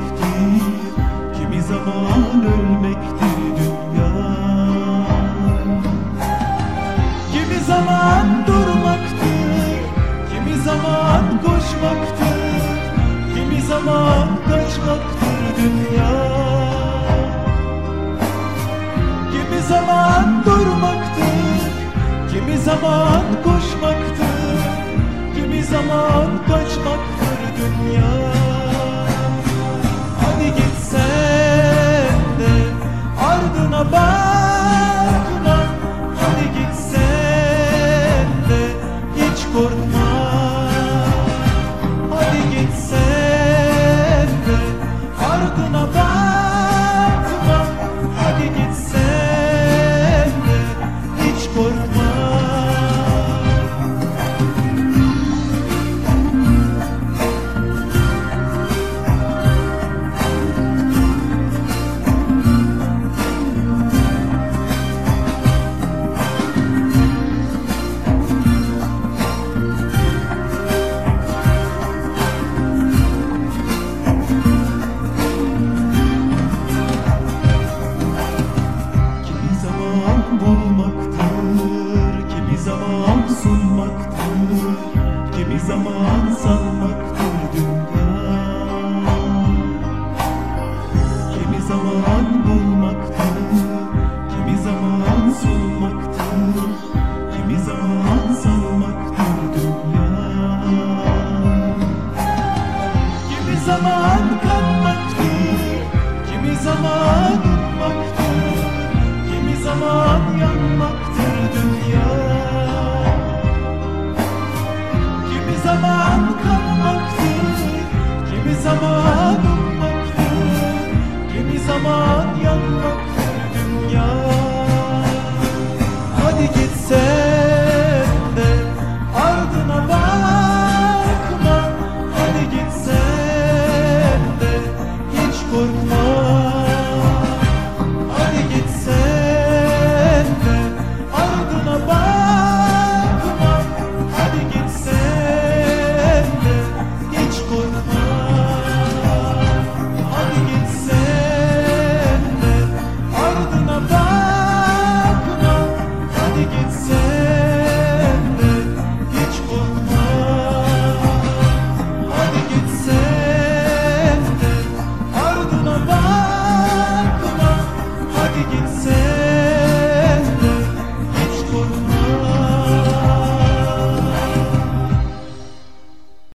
sevmektir Kimi zaman ölmektir dünya Kimi zaman durmaktır Kimi zaman koşmaktır Kimi zaman kaçmaktır dünya Kimi zaman durmaktır Kimi zaman koşmaktır Kimi zaman kaçmaktır dünya por.